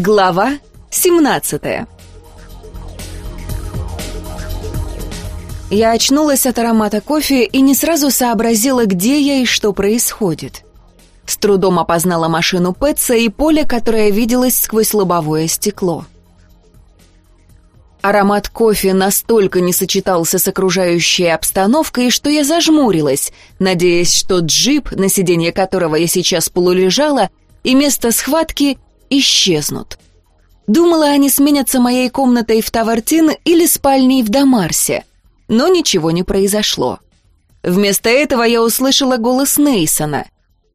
Глава 17 Я очнулась от аромата кофе и не сразу сообразила, где я и что происходит. С трудом опознала машину Пэтса и поле, которое виделось сквозь лобовое стекло. Аромат кофе настолько не сочетался с окружающей обстановкой, что я зажмурилась, надеясь, что джип, на сиденье которого я сейчас полулежала, и место схватки исчезнут. Думала, они сменятся моей комнатой в Тавартин или спальней в Дамарсе, но ничего не произошло. Вместо этого я услышала голос Нейсона.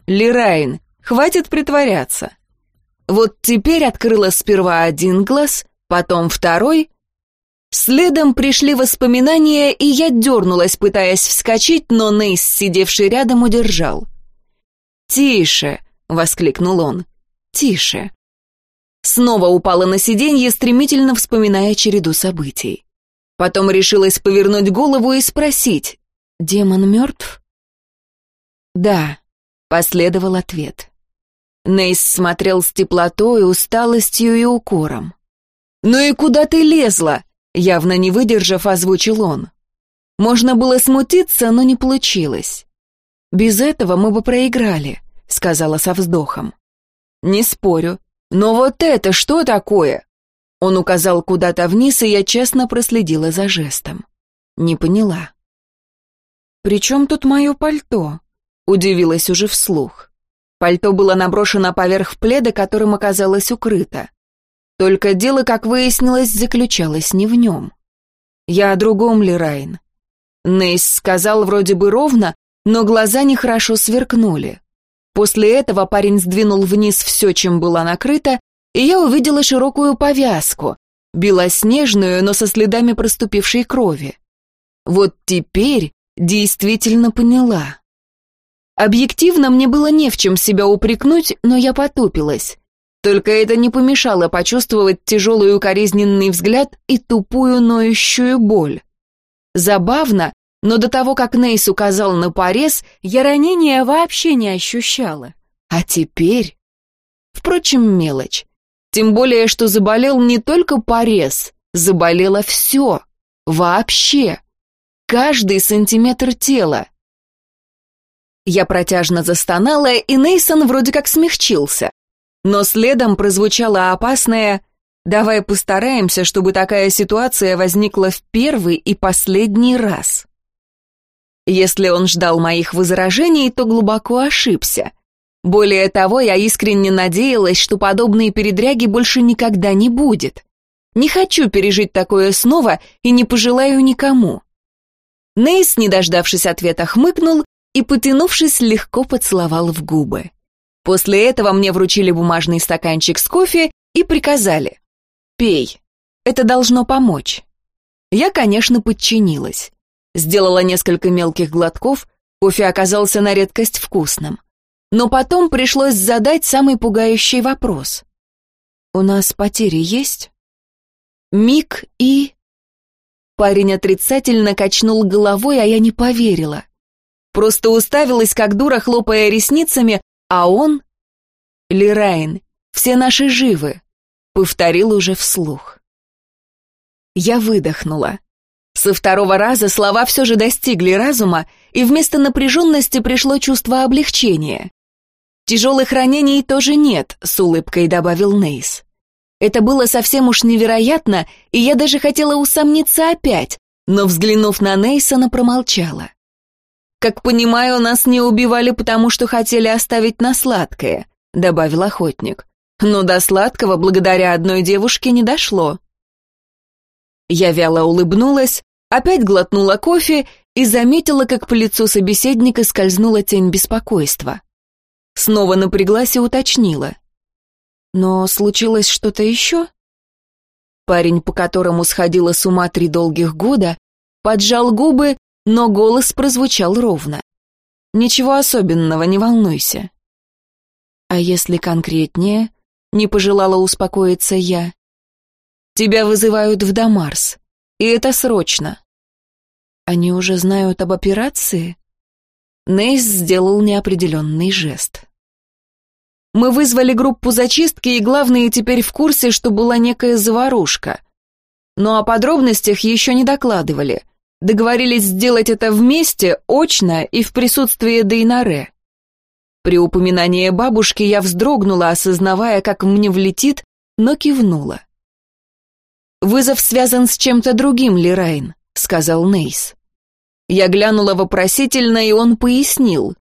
«Лирайн, хватит притворяться». Вот теперь открыла сперва один глаз, потом второй. Следом пришли воспоминания, и я дернулась, пытаясь вскочить, но Нейс, сидевший рядом, удержал. «Тише!» — воскликнул он. «Тише!» Снова упала на сиденье, стремительно вспоминая череду событий. Потом решилась повернуть голову и спросить, «Демон мертв?» «Да», — последовал ответ. Нейс смотрел с теплотой, усталостью и укором. «Ну и куда ты лезла?» — явно не выдержав, озвучил он. Можно было смутиться, но не получилось. «Без этого мы бы проиграли», — сказала со вздохом. «Не спорю, «Но вот это что такое?» Он указал куда-то вниз, и я честно проследила за жестом. Не поняла. «При чем тут мое пальто?» Удивилась уже вслух. Пальто было наброшено поверх пледа, которым оказалось укрыто. Только дело, как выяснилось, заключалось не в нем. «Я о другом, Лерайн». Нейс сказал вроде бы ровно, но глаза нехорошо сверкнули. После этого парень сдвинул вниз все, чем была накрыта, и я увидела широкую повязку, белоснежную, но со следами проступившей крови. Вот теперь действительно поняла. Объективно мне было не в чем себя упрекнуть, но я потупилась. Только это не помешало почувствовать тяжелый укоризненный взгляд и тупую ноющую боль. Забавно, но до того, как Нейс указал на порез, я ранения вообще не ощущала. А теперь... Впрочем, мелочь. Тем более, что заболел не только порез, заболело все. Вообще. Каждый сантиметр тела. Я протяжно застонала, и Нейсон вроде как смягчился. Но следом прозвучало опасное «Давай постараемся, чтобы такая ситуация возникла в первый и последний раз». Если он ждал моих возражений, то глубоко ошибся. Более того, я искренне надеялась, что подобные передряги больше никогда не будет. Не хочу пережить такое снова и не пожелаю никому. Нейс, не дождавшись ответа, хмыкнул и, потянувшись, легко поцеловал в губы. После этого мне вручили бумажный стаканчик с кофе и приказали «Пей, это должно помочь». Я, конечно, подчинилась. Сделала несколько мелких глотков, кофе оказался на редкость вкусным. Но потом пришлось задать самый пугающий вопрос. «У нас потери есть?» Миг и... Парень отрицательно качнул головой, а я не поверила. Просто уставилась, как дура, хлопая ресницами, а он... «Лирайн, все наши живы», — повторил уже вслух. Я выдохнула. Со второго раза слова все же достигли разума, и вместо напряженности пришло чувство облегчения. «Тяжелых ранений тоже нет», — с улыбкой добавил Нейс. Это было совсем уж невероятно, и я даже хотела усомниться опять, но, взглянув на Нейсона, промолчала. «Как понимаю, нас не убивали, потому что хотели оставить на сладкое», — добавил охотник. «Но до сладкого благодаря одной девушке не дошло». Я вяло улыбнулась, опять глотнула кофе и заметила, как по лицу собеседника скользнула тень беспокойства. Снова напряглась и уточнила. Но случилось что-то еще? Парень, по которому сходила с ума три долгих года, поджал губы, но голос прозвучал ровно. «Ничего особенного, не волнуйся». «А если конкретнее?» — не пожелала успокоиться я. Тебя вызывают в Дамарс, и это срочно. Они уже знают об операции? Нейс сделал неопределенный жест. Мы вызвали группу зачистки, и главные теперь в курсе, что была некая заварушка. Но о подробностях еще не докладывали. Договорились сделать это вместе, очно и в присутствии Дейнаре. При упоминании бабушки я вздрогнула, осознавая, как мне влетит, но кивнула. «Вызов связан с чем-то другим, Лирайн», — сказал Нейс. Я глянула вопросительно, и он пояснил.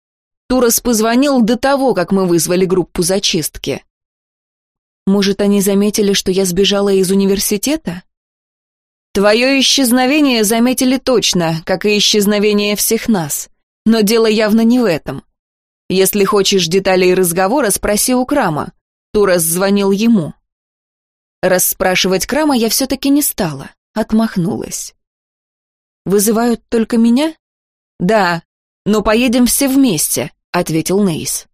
Турос позвонил до того, как мы вызвали группу зачистки. Может, они заметили, что я сбежала из университета? Твое исчезновение заметили точно, как и исчезновение всех нас. Но дело явно не в этом. Если хочешь деталей разговора, спроси у Крама. Турос звонил ему. Расспрашивать Крама я все-таки не стала, отмахнулась. «Вызывают только меня?» «Да, но поедем все вместе», — ответил Нейс.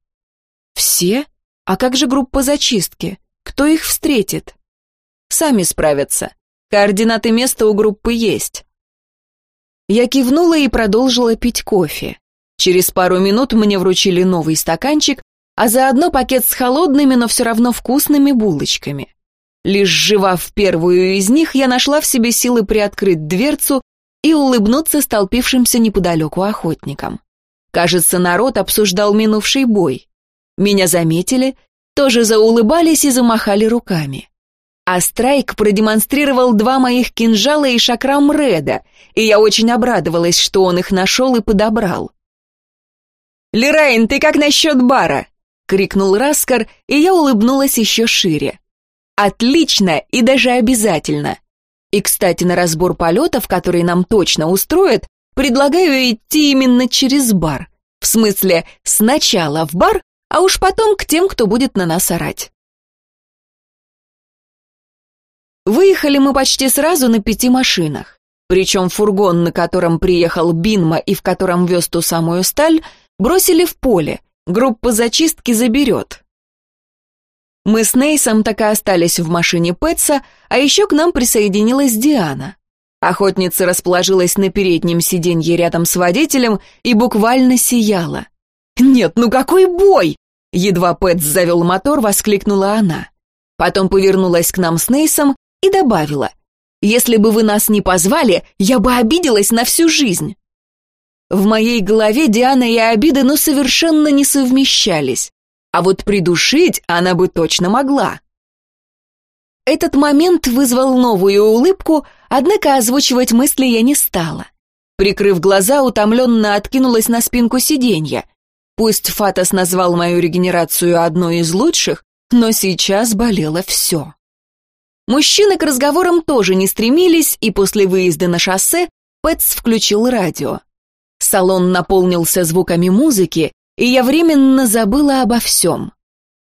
«Все? А как же группа зачистки? Кто их встретит?» «Сами справятся. Координаты места у группы есть». Я кивнула и продолжила пить кофе. Через пару минут мне вручили новый стаканчик, а заодно пакет с холодными, но все равно вкусными булочками. Лишь жевав первую из них, я нашла в себе силы приоткрыть дверцу и улыбнуться столпившимся неподалеку охотникам. Кажется, народ обсуждал минувший бой. Меня заметили, тоже заулыбались и замахали руками. А Страйк продемонстрировал два моих кинжала и шакрам Реда, и я очень обрадовалась, что он их нашел и подобрал. «Лерайн, ты как насчет бара?» — крикнул Раскар, и я улыбнулась еще шире. «Отлично и даже обязательно. И, кстати, на разбор полетов, который нам точно устроит, Предлагаю идти именно через бар. В смысле, сначала в бар, а уж потом к тем, кто будет на нас орать. Выехали мы почти сразу на пяти машинах. Причем фургон, на котором приехал Бинма и в котором вез ту самую сталь, бросили в поле. Группа зачистки заберет. Мы с Нейсом так и остались в машине Пэтса, а еще к нам присоединилась Диана. Охотница расположилась на переднем сиденье рядом с водителем и буквально сияла. «Нет, ну какой бой!» Едва Пэт завел мотор, воскликнула она. Потом повернулась к нам с Нейсом и добавила. «Если бы вы нас не позвали, я бы обиделась на всю жизнь». В моей голове Диана и обиды ну совершенно не совмещались. А вот придушить она бы точно могла. Этот момент вызвал новую улыбку, однако озвучивать мысли я не стала. Прикрыв глаза, утомленно откинулась на спинку сиденья. Пусть Фатас назвал мою регенерацию одной из лучших, но сейчас болело все. Мужчины к разговорам тоже не стремились, и после выезда на шоссе Пэтс включил радио. Салон наполнился звуками музыки, и я временно забыла обо всем.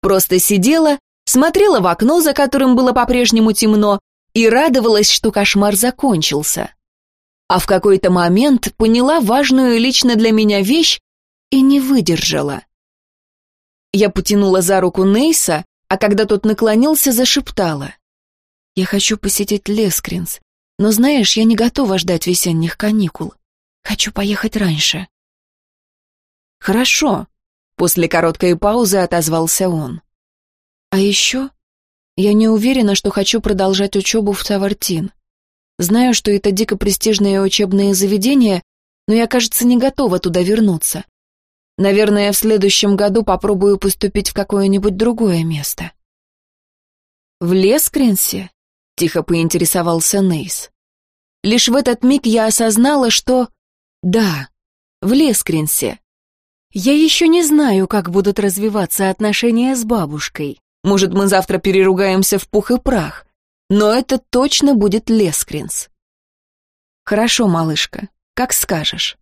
Просто сидела смотрела в окно, за которым было по-прежнему темно, и радовалась, что кошмар закончился. А в какой-то момент поняла важную лично для меня вещь и не выдержала. Я потянула за руку Нейса, а когда тот наклонился, зашептала. «Я хочу посетить Лескринс, но знаешь, я не готова ждать весенних каникул. Хочу поехать раньше». «Хорошо», — после короткой паузы отозвался он. А еще я не уверена, что хочу продолжать учебу в Тавартин. Знаю, что это дико престижное учебное заведение, но я, кажется, не готова туда вернуться. Наверное, в следующем году попробую поступить в какое-нибудь другое место. «В Лескринсе?» — тихо поинтересовался Нейс. Лишь в этот миг я осознала, что... Да, в Лескринсе. Я еще не знаю, как будут развиваться отношения с бабушкой. Может, мы завтра переругаемся в пух и прах. Но это точно будет Лескринс. Хорошо, малышка, как скажешь.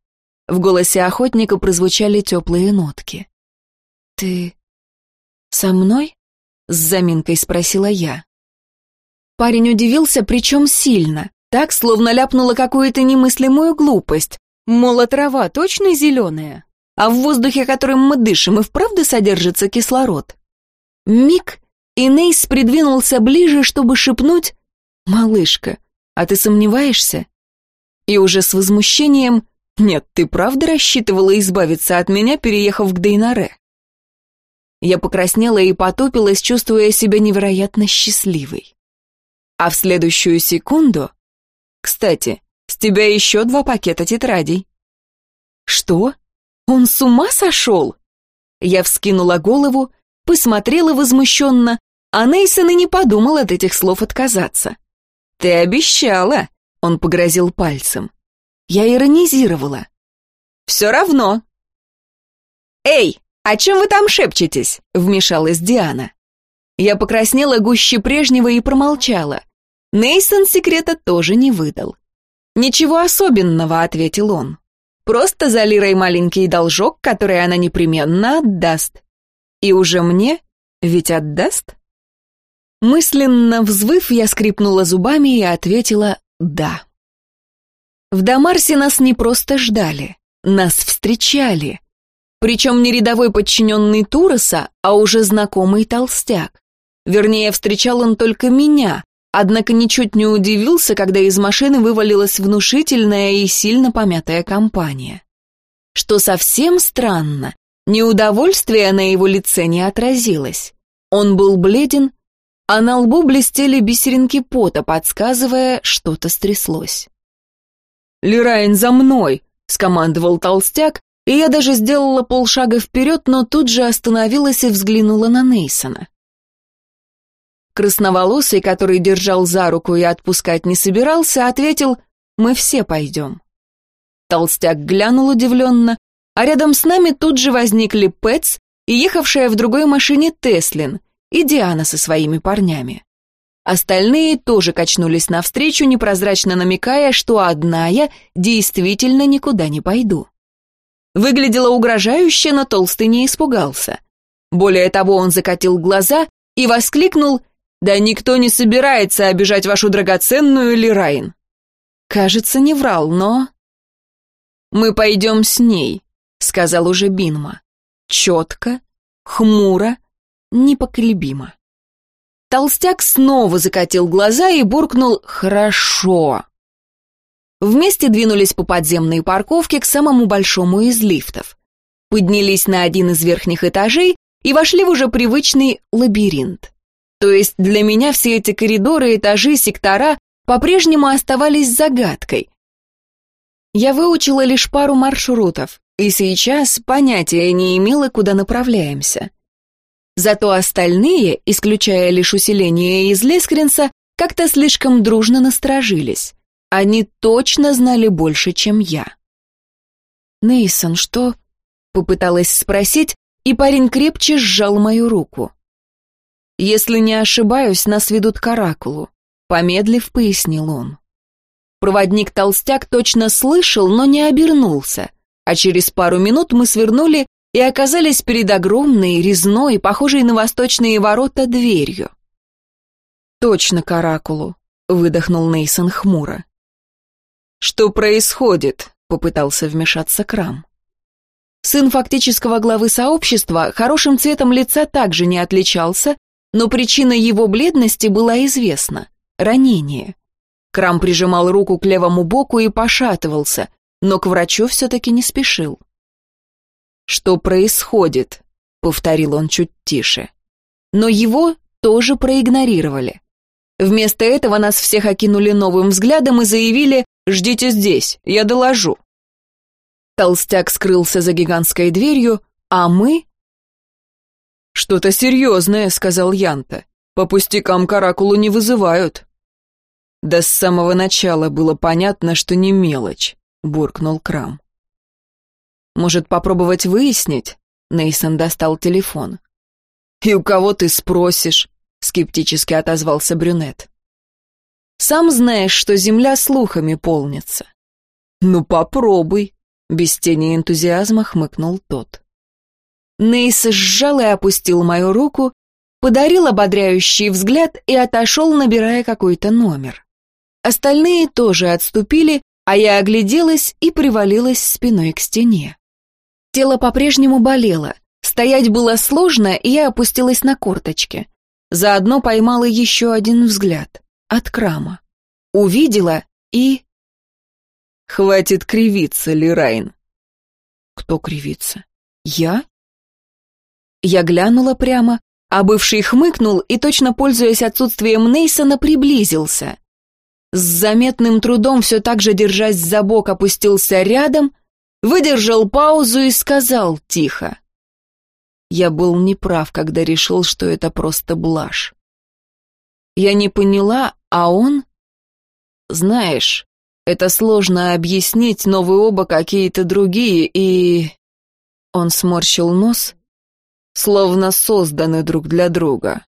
В голосе охотника прозвучали теплые нотки. Ты со мной? С заминкой спросила я. Парень удивился, причем сильно, так, словно ляпнула какую-то немыслимую глупость. Мол, а трава точно зеленая? А в воздухе, которым мы дышим, и вправду содержится кислород? Миг, и Нейс придвинулся ближе, чтобы шепнуть «Малышка, а ты сомневаешься?» И уже с возмущением «Нет, ты правда рассчитывала избавиться от меня, переехав к Дейнаре?» Я покраснела и потупилась, чувствуя себя невероятно счастливой. А в следующую секунду... Кстати, с тебя еще два пакета тетрадей. Что? Он с ума сошел? Я вскинула голову, посмотрела возмущенно, а Нейсон и не подумал от этих слов отказаться. «Ты обещала!» — он погрозил пальцем. Я иронизировала. «Все равно!» «Эй, о чем вы там шепчетесь?» — вмешалась Диана. Я покраснела гуще прежнего и промолчала. Нейсон секрета тоже не выдал. «Ничего особенного», — ответил он. «Просто за Лирой маленький должок, который она непременно отдаст. И уже мне ведь отдаст?» Мысленно взвыв, я скрипнула зубами и ответила «да». В Дамарсе нас не просто ждали, нас встречали. Причем не рядовой подчиненный Туроса, а уже знакомый толстяк. Вернее, встречал он только меня, однако ничуть не удивился, когда из машины вывалилась внушительная и сильно помятая компания. Что совсем странно, неудовольствие на его лице не отразилось. Он был бледен, а на лбу блестели бисеринки пота, подсказывая, что-то стряслось. «Лирайн, за мной!» — скомандовал толстяк, и я даже сделала полшага вперед, но тут же остановилась и взглянула на Нейсона. Красноволосый, который держал за руку и отпускать не собирался, ответил «Мы все пойдем». Толстяк глянул удивленно, а рядом с нами тут же возникли Пэтс и ехавшая в другой машине Теслин, и Диана со своими парнями. Остальные тоже качнулись навстречу, непрозрачно намекая, что одна я действительно никуда не пойду. Выглядело угрожающе, но Толстый не испугался. Более того, он закатил глаза и воскликнул «Да никто не собирается обижать вашу драгоценную Лирайн». Кажется, не врал, но... «Мы пойдем с ней», — сказал уже Бинма. Четко, хмуро, непоколебимо. Толстяк снова закатил глаза и буркнул «Хорошо». Вместе двинулись по подземной парковке к самому большому из лифтов. Поднялись на один из верхних этажей и вошли в уже привычный лабиринт. То есть для меня все эти коридоры, этажи, сектора по-прежнему оставались загадкой. Я выучила лишь пару маршрутов, и сейчас понятия не имела, куда направляемся. Зато остальные, исключая лишь усиление из Лескринса, как-то слишком дружно насторожились. Они точно знали больше, чем я. «Нейсон, что?» — попыталась спросить, и парень крепче сжал мою руку. «Если не ошибаюсь, нас ведут к Оракулу», — помедлив, пояснил он. Проводник-толстяк точно слышал, но не обернулся, а через пару минут мы свернули и оказались перед огромной, резной, похожей на восточные ворота, дверью. «Точно к оракулу», — выдохнул Нейсон хмуро. «Что происходит?» — попытался вмешаться Крам. Сын фактического главы сообщества хорошим цветом лица также не отличался, но причина его бледности была известна — ранение. Крам прижимал руку к левому боку и пошатывался, но к врачу все-таки не спешил. «Что происходит?» — повторил он чуть тише. Но его тоже проигнорировали. Вместо этого нас всех окинули новым взглядом и заявили «Ждите здесь, я доложу». Толстяк скрылся за гигантской дверью, а мы... «Что-то серьезное», — сказал Янта. «По пустякам каракулу не вызывают». «Да с самого начала было понятно, что не мелочь», — буркнул Крам. Может, попробовать выяснить? Нейсон достал телефон. «И у кого ты спросишь?» — скептически отозвался брюнет. «Сам знаешь, что земля слухами полнится». «Ну, попробуй», — без тени энтузиазма хмыкнул тот. Нейс сжал и опустил мою руку, подарил ободряющий взгляд и отошел, набирая какой-то номер. Остальные тоже отступили, а я огляделась и привалилась спиной к стене. Тело по-прежнему болело. Стоять было сложно, и я опустилась на корточки. Заодно поймала еще один взгляд. От крама. Увидела и... «Хватит кривиться, Лирайн». «Кто кривится? Я?» Я глянула прямо, а бывший хмыкнул и, точно пользуясь отсутствием Нейсона, приблизился. С заметным трудом, все так же держась за бок, опустился рядом, выдержал паузу и сказал тихо. Я был неправ, когда решил, что это просто блажь. Я не поняла, а он... Знаешь, это сложно объяснить, но вы оба какие-то другие, и... Он сморщил нос, словно созданы друг для друга.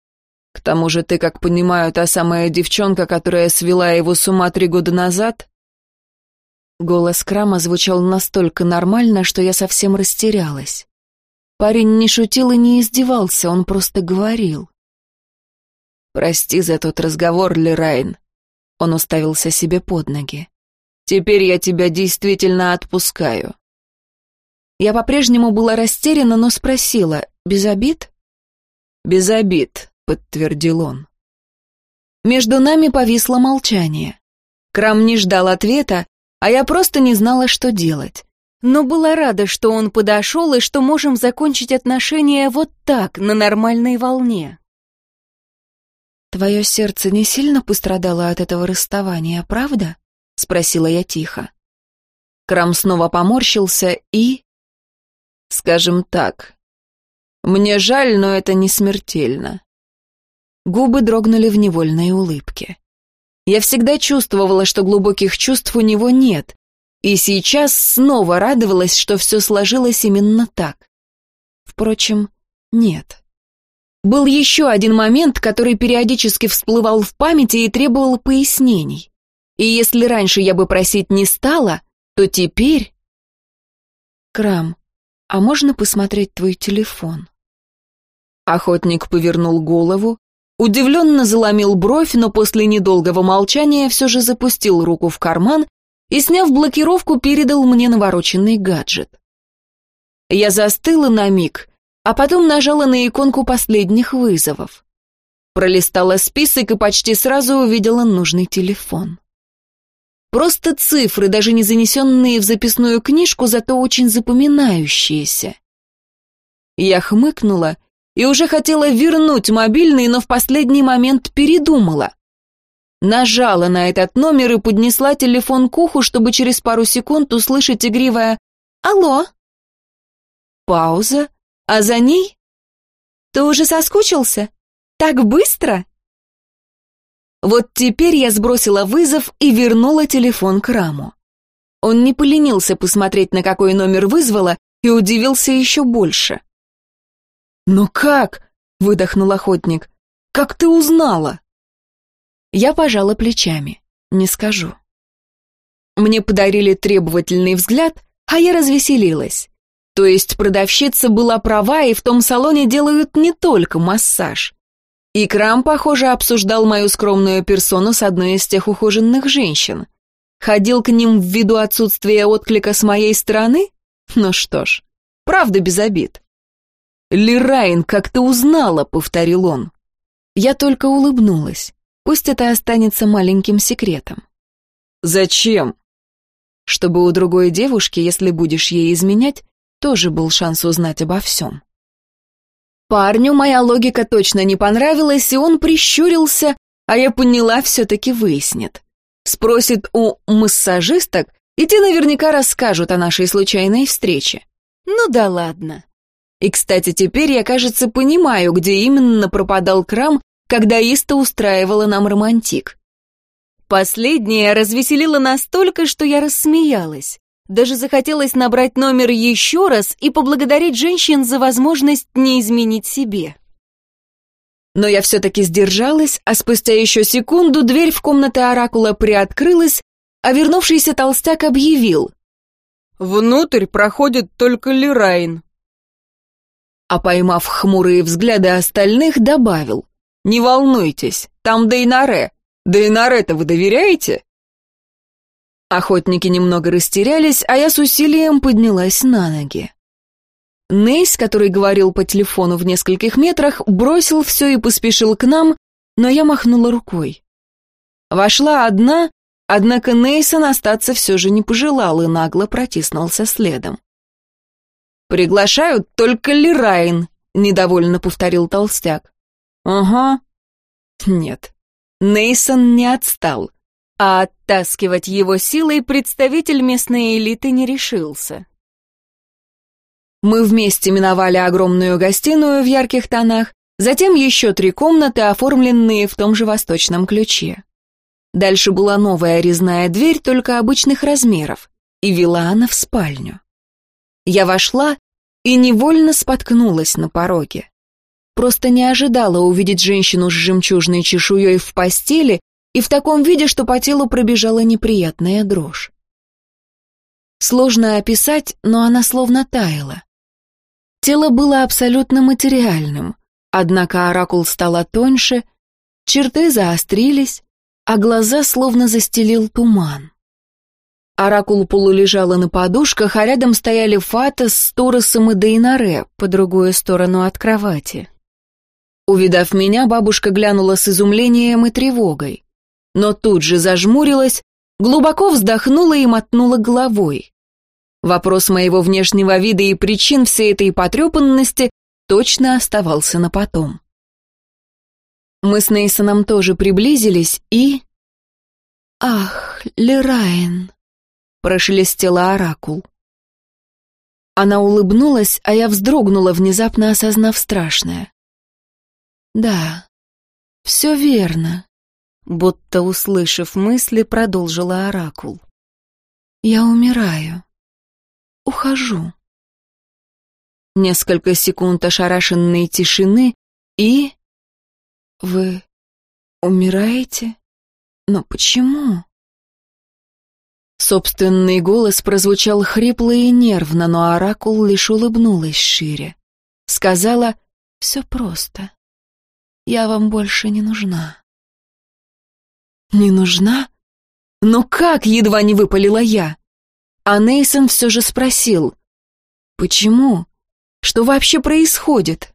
К тому же ты, как понимаю, та самая девчонка, которая свела его с ума три года назад?» Голос Крама звучал настолько нормально, что я совсем растерялась. Парень не шутил и не издевался, он просто говорил. «Прости за тот разговор, Лерайн». Он уставился себе под ноги. «Теперь я тебя действительно отпускаю. Я по-прежнему была растеряна, но спросила, без обид? «Без обид», — подтвердил он. Между нами повисло молчание. Крам не ждал ответа, а я просто не знала, что делать. Но была рада, что он подошел и что можем закончить отношения вот так, на нормальной волне. «Твое сердце не сильно пострадало от этого расставания, правда?» — спросила я тихо. Крам снова поморщился и... Скажем так, мне жаль, но это не смертельно. Губы дрогнули в невольной улыбке. Я всегда чувствовала, что глубоких чувств у него нет, и сейчас снова радовалась, что все сложилось именно так. Впрочем, нет. Был еще один момент, который периодически всплывал в памяти и требовал пояснений. И если раньше я бы просить не стала, то теперь... Крам, «А можно посмотреть твой телефон?» Охотник повернул голову, удивленно заломил бровь, но после недолгого молчания все же запустил руку в карман и, сняв блокировку, передал мне навороченный гаджет. Я застыла на миг, а потом нажала на иконку последних вызовов. Пролистала список и почти сразу увидела нужный телефон. Просто цифры, даже не занесенные в записную книжку, зато очень запоминающиеся. Я хмыкнула и уже хотела вернуть мобильный, но в последний момент передумала. Нажала на этот номер и поднесла телефон к уху, чтобы через пару секунд услышать игривое «Алло». Пауза, а за ней «Ты уже соскучился? Так быстро?» Вот теперь я сбросила вызов и вернула телефон к Раму. Он не поленился посмотреть, на какой номер вызвала, и удивился еще больше. «Ну как?» — выдохнул охотник. «Как ты узнала?» Я пожала плечами. Не скажу. Мне подарили требовательный взгляд, а я развеселилась. То есть продавщица была права, и в том салоне делают не только массаж. И Крам, похоже, обсуждал мою скромную персону с одной из тех ухоженных женщин. Ходил к ним ввиду отсутствия отклика с моей стороны? Ну что ж, правда без обид. «Лирайн, как ты узнала?» — повторил он. Я только улыбнулась. Пусть это останется маленьким секретом. «Зачем?» Чтобы у другой девушки, если будешь ей изменять, тоже был шанс узнать обо всем. Парню моя логика точно не понравилась, и он прищурился, а я поняла, все-таки выяснит. Спросит у массажисток, и те наверняка расскажут о нашей случайной встрече. Ну да ладно. И, кстати, теперь я, кажется, понимаю, где именно пропадал крам, когда Иста устраивала нам романтик. Последнее развеселило настолько, что я рассмеялась. Даже захотелось набрать номер еще раз и поблагодарить женщин за возможность не изменить себе. Но я все-таки сдержалась, а спустя еще секунду дверь в комнаты Оракула приоткрылась, а вернувшийся толстяк объявил. «Внутрь проходит только Лирайн». А поймав хмурые взгляды остальных, добавил. «Не волнуйтесь, там Дейнаре. Дейнаре-то вы доверяете?» Охотники немного растерялись, а я с усилием поднялась на ноги. Нейс, который говорил по телефону в нескольких метрах, бросил все и поспешил к нам, но я махнула рукой. Вошла одна, однако Нейсон остаться все же не пожелал и нагло протиснулся следом. «Приглашают только Лирайн», — недовольно повторил толстяк. Ага. Нет. Нейсон не отстал, а оттаскивать его силой представитель местной элиты не решился. Мы вместе миновали огромную гостиную в ярких тонах, затем еще три комнаты, оформленные в том же восточном ключе. Дальше была новая резная дверь, только обычных размеров, и вела она в спальню. Я вошла и невольно споткнулась на пороге. Просто не ожидала увидеть женщину с жемчужной чешуей в постели и в таком виде, что по телу пробежала неприятная дрожь. Сложно описать, но она словно таяла. Тело было абсолютно материальным, однако оракул стала тоньше, черты заострились, а глаза словно застелил туман. Оракул полулежала на подушках, а рядом стояли Фата с Торосом и Дейнаре по другую сторону от кровати. Увидав меня, бабушка глянула с изумлением и тревогой, но тут же зажмурилась, глубоко вздохнула и мотнула головой. Вопрос моего внешнего вида и причин всей этой потрепанности точно оставался на потом. Мы с Нейсоном тоже приблизились и... «Ах, Лерайн!» — прошелестела оракул. Она улыбнулась, а я вздрогнула, внезапно осознав страшное. «Да, все верно», — будто услышав мысли, продолжила Оракул. «Я умираю. Ухожу». Несколько секунд ошарашенной тишины и... «Вы умираете? Но почему?» Собственный голос прозвучал хрипло и нервно, но Оракул лишь улыбнулась шире. Сказала «Все просто. Я вам больше не нужна». «Не нужна? Но как?» — едва не выпалила я. А Нейсон все же спросил. «Почему? Что вообще происходит?»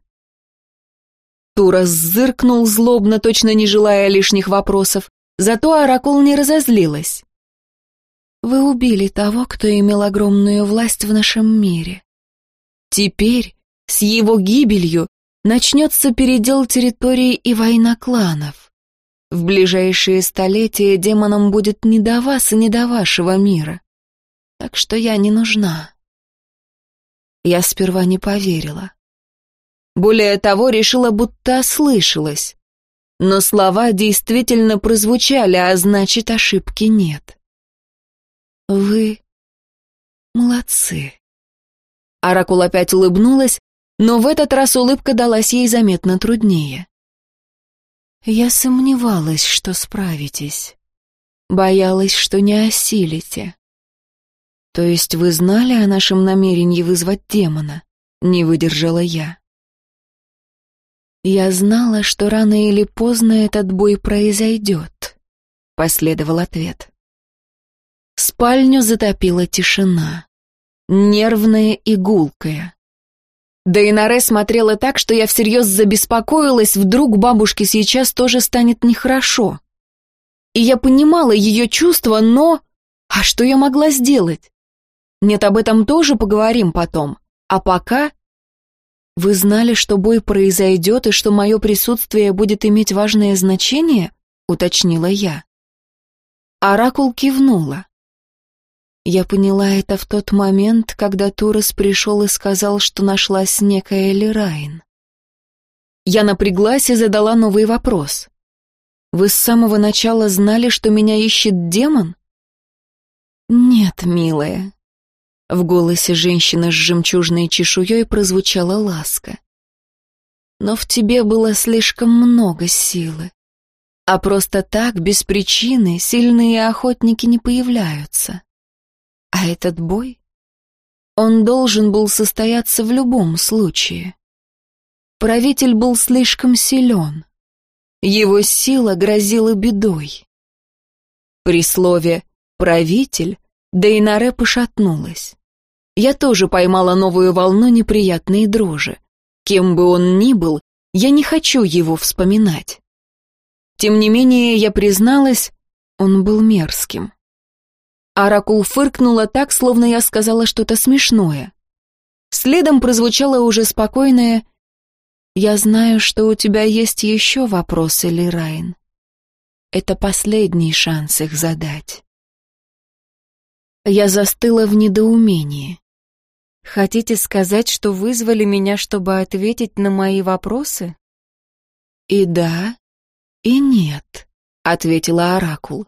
Турас зыркнул злобно, точно не желая лишних вопросов, зато Оракул не разозлилась. «Вы убили того, кто имел огромную власть в нашем мире. Теперь, с его гибелью, начнется передел территорий и война кланов. В ближайшие столетия демонам будет не до вас и не до вашего мира. Так что я не нужна. Я сперва не поверила. Более того, решила, будто ослышалась. Но слова действительно прозвучали, а значит, ошибки нет. Вы молодцы. Оракул опять улыбнулась, но в этот раз улыбка далась ей заметно труднее. Я сомневалась, что справитесь. Боялась, что не осилите. То есть вы знали о нашем намерении вызвать демона? Не выдержала я. Я знала, что рано или поздно этот бой произойдет. Последовал ответ. Спальню затопила тишина. Нервная и гулкая. Дейнаре смотрела так, что я всерьез забеспокоилась, вдруг бабушке сейчас тоже станет нехорошо. И я понимала ее чувства, но... А что я могла сделать? Нет, об этом тоже поговорим потом. А пока... Вы знали, что бой произойдет и что мое присутствие будет иметь важное значение? Уточнила я. Оракул кивнула. Я поняла это в тот момент, когда Турес пришел и сказал, что нашлась некая Лерайн. Я напряглась и задала новый вопрос. «Вы с самого начала знали, что меня ищет демон?» «Нет, милая». В голосе женщины с жемчужной чешуей прозвучала ласка. «Но в тебе было слишком много силы. А просто так, без причины, сильные охотники не появляются. А этот бой? Он должен был состояться в любом случае. Правитель был слишком силен. Его сила грозила бедой. При слове «правитель» Дейнаре пошатнулась. Я тоже поймала новую волну неприятной дрожи. Кем бы он ни был, я не хочу его вспоминать. Тем не менее, я призналась, он был мерзким. Оракул фыркнула так, словно я сказала что-то смешное. Следом прозвучало уже спокойное Я знаю, что у тебя есть еще вопросы, Лирайн. Это последний шанс их задать. Я застыла в недоумении. Хотите сказать, что вызвали меня, чтобы ответить на мои вопросы? И да, и нет, ответила Оракул.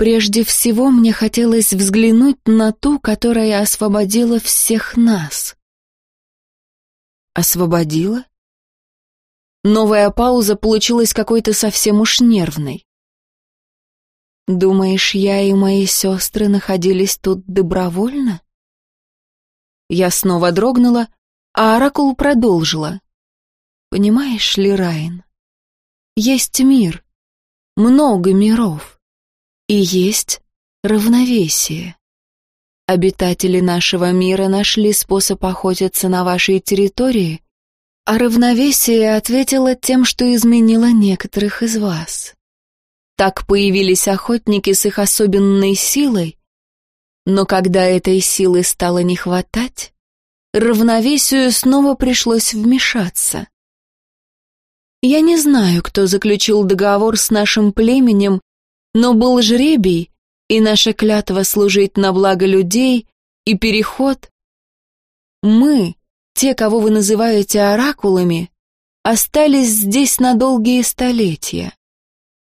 Прежде всего мне хотелось взглянуть на ту, которая освободила всех нас. Освободила? Новая пауза получилась какой-то совсем уж нервной. Думаешь, я и мои сестры находились тут добровольно? Я снова дрогнула, а Оракул продолжила. Понимаешь ли, Райн, есть мир, много миров. И есть равновесие. Обитатели нашего мира нашли способ охотиться на вашей территории, а равновесие ответило тем, что изменило некоторых из вас. Так появились охотники с их особенной силой, но когда этой силы стало не хватать, равновесию снова пришлось вмешаться. Я не знаю, кто заключил договор с нашим племенем но был жребий, и наша клятва служить на благо людей, и переход. Мы, те, кого вы называете оракулами, остались здесь на долгие столетия.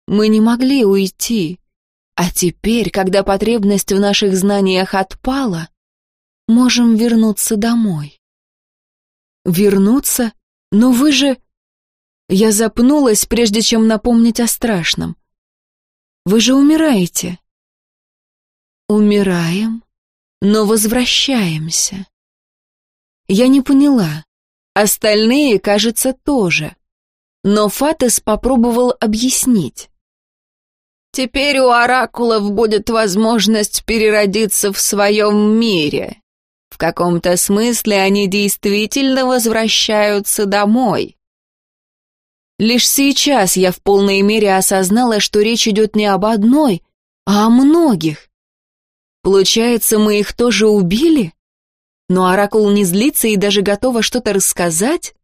Мы не могли уйти, а теперь, когда потребность в наших знаниях отпала, можем вернуться домой. Вернуться? Но вы же... Я запнулась, прежде чем напомнить о страшном. Вы же умираете. Умираем, но возвращаемся. Я не поняла. Остальные, кажется, тоже. Но Фатес попробовал объяснить. Теперь у оракулов будет возможность переродиться в своем мире. В каком-то смысле они действительно возвращаются домой. Лишь сейчас я в полной мере осознала, что речь идет не об одной, а о многих. Получается, мы их тоже убили? Но Оракул не злится и даже готова что-то рассказать?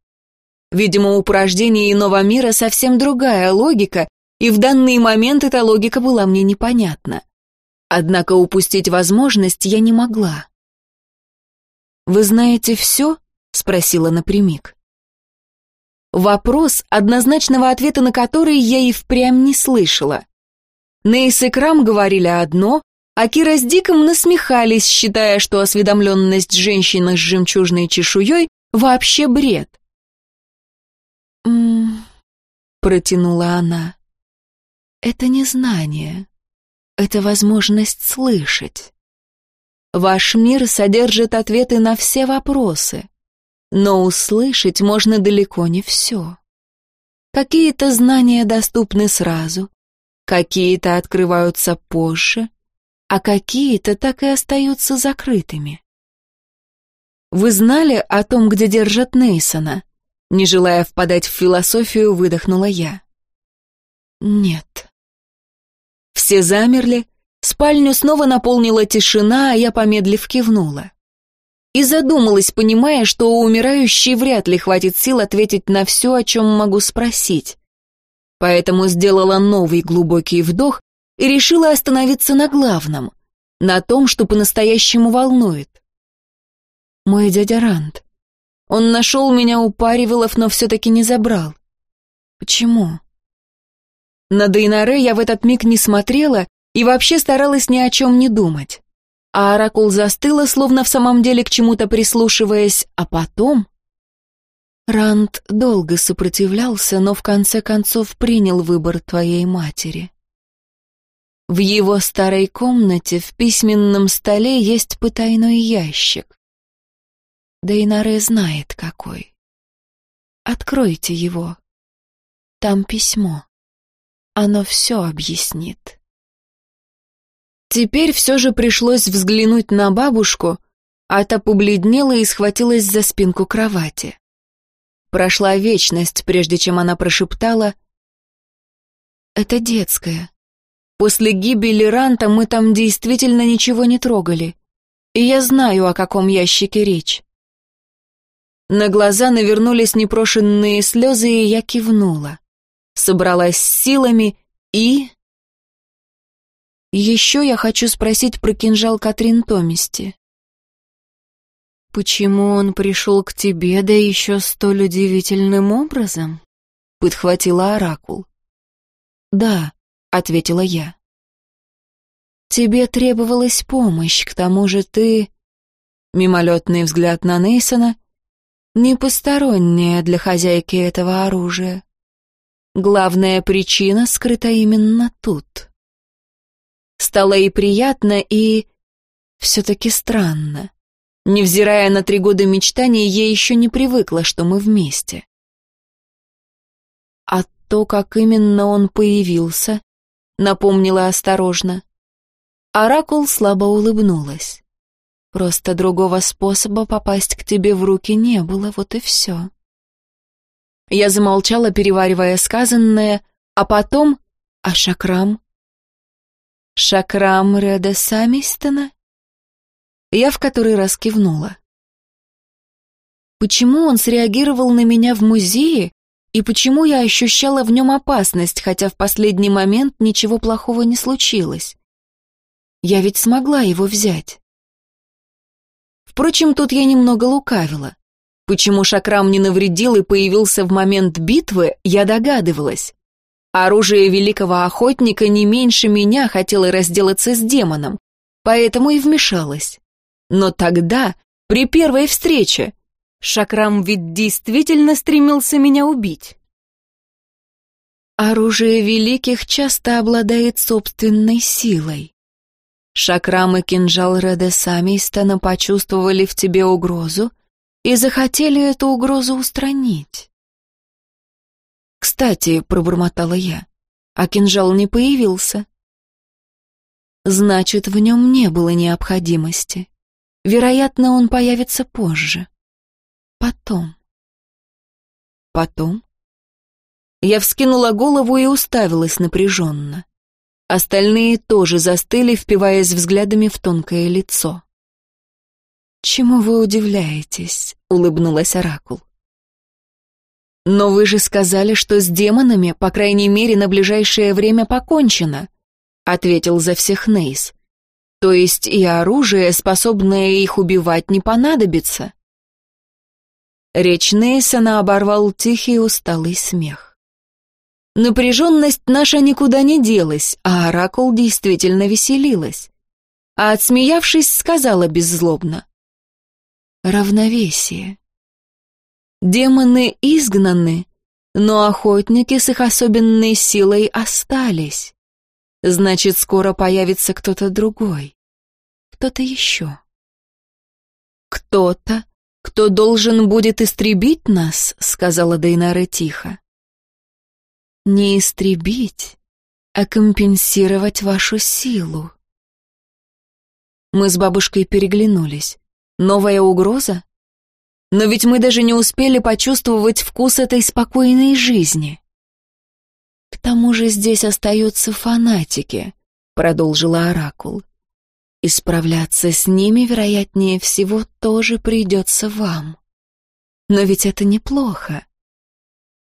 Видимо, у порождения иного мира совсем другая логика, и в данный момент эта логика была мне непонятна. Однако упустить возможность я не могла. «Вы знаете все?» — спросила напрямик. Вопрос, однозначного ответа на который я и впрямь не слышала. Нейс и Крам говорили одно, а Кира с Диком насмехались, считая, что осведомленность женщины с жемчужной чешуей вообще бред. «М-м-м», протянула она. «Это не знание, это возможность слышать. Ваш мир содержит ответы на все вопросы но услышать можно далеко не все. Какие-то знания доступны сразу, какие-то открываются позже, а какие-то так и остаются закрытыми. Вы знали о том, где держат Нейсона? Не желая впадать в философию, выдохнула я. Нет. Все замерли, спальню снова наполнила тишина, а я, помедлив, кивнула и задумалась, понимая, что у умирающей вряд ли хватит сил ответить на все, о чем могу спросить. Поэтому сделала новый глубокий вдох и решила остановиться на главном, на том, что по-настоящему волнует. Мой дядя Ранд. Он нашел меня у Паривелов, но все-таки не забрал. Почему? На Дейнаре я в этот миг не смотрела и вообще старалась ни о чем не думать а Оракул застыла, словно в самом деле к чему-то прислушиваясь, а потом... Ранд долго сопротивлялся, но в конце концов принял выбор твоей матери. В его старой комнате в письменном столе есть потайной ящик. Дейнаре знает, какой. Откройте его. Там письмо. Оно все объяснит. Теперь все же пришлось взглянуть на бабушку, а та побледнела и схватилась за спинку кровати. Прошла вечность, прежде чем она прошептала «Это детское. После гибели Ранта мы там действительно ничего не трогали, и я знаю, о каком ящике речь». На глаза навернулись непрошенные слезы, и я кивнула. Собралась с силами и... Еще я хочу спросить про кинжал Катрин Томисти. «Почему он пришел к тебе, да еще столь удивительным образом?» — подхватила Оракул. «Да», — ответила я. «Тебе требовалась помощь, к тому же ты...» Мимолетный взгляд на Нейсона не посторонняя для хозяйки этого оружия. Главная причина скрыта именно тут. Стало и приятно, и... все-таки странно. Невзирая на три года мечтаний, я еще не привыкла, что мы вместе. А то, как именно он появился, напомнила осторожно. Оракул слабо улыбнулась. Просто другого способа попасть к тебе в руки не было, вот и все. Я замолчала, переваривая сказанное, а потом... А Шакрам? Шакрам Реда Самистона? Я в который раз кивнула. Почему он среагировал на меня в музее, и почему я ощущала в нем опасность, хотя в последний момент ничего плохого не случилось? Я ведь смогла его взять. Впрочем, тут я немного лукавила. Почему Шакрам не навредил и появился в момент битвы, я догадывалась. Оружие великого охотника не меньше меня хотело разделаться с демоном, поэтому и вмешалась. Но тогда, при первой встрече, Шакрам ведь действительно стремился меня убить. Оружие великих часто обладает собственной силой. Шакрам и кинжал Реде Самистона почувствовали в тебе угрозу и захотели эту угрозу устранить. «Кстати», — пробормотала я, — «а кинжал не появился». Значит, в нем не было необходимости. Вероятно, он появится позже. Потом. Потом? Я вскинула голову и уставилась напряженно. Остальные тоже застыли, впиваясь взглядами в тонкое лицо. «Чему вы удивляетесь?» — улыбнулась Оракул. «Но вы же сказали, что с демонами, по крайней мере, на ближайшее время покончено», — ответил за всех Нейс. То есть и оружие, способное их убивать, не понадобится. Речь Нейсона оборвал тихий усталый смех. Напряженность наша никуда не делась, а Оракул действительно веселилась. А отсмеявшись, сказала беззлобно. Равновесие. Демоны изгнаны, но охотники с их особенной силой остались. Значит, скоро появится кто-то другой. Кто-то еще. Кто-то, кто должен будет истребить нас, сказала Дейнара тихо. Не истребить, а компенсировать вашу силу. Мы с бабушкой переглянулись. Новая угроза? Но ведь мы даже не успели почувствовать вкус этой спокойной жизни. «К тому же здесь остаются фанатики», — продолжила Оракул. «И справляться с ними, вероятнее всего, тоже придется вам. Но ведь это неплохо.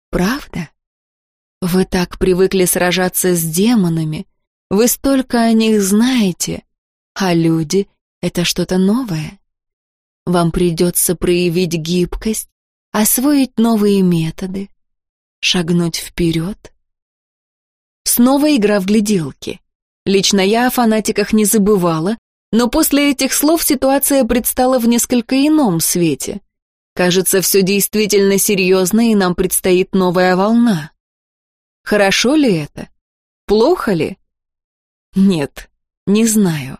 Правда? Вы так привыкли сражаться с демонами, вы столько о них знаете, а люди — это что-то новое. Вам придется проявить гибкость, освоить новые методы, шагнуть вперед — Снова игра в гляделки. Лично я о фанатиках не забывала, но после этих слов ситуация предстала в несколько ином свете. Кажется, все действительно серьезно, и нам предстоит новая волна. Хорошо ли это? Плохо ли? Нет, не знаю.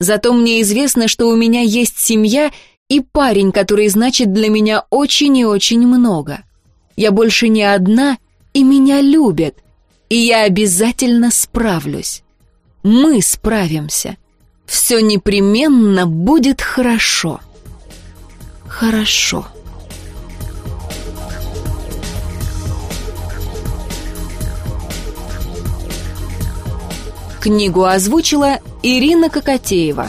Зато мне известно, что у меня есть семья и парень, который значит для меня очень и очень много. Я больше не одна, и меня любят — и я обязательно справлюсь. Мы справимся. Все непременно будет хорошо. Хорошо. Книгу озвучила Ирина Кокотеева.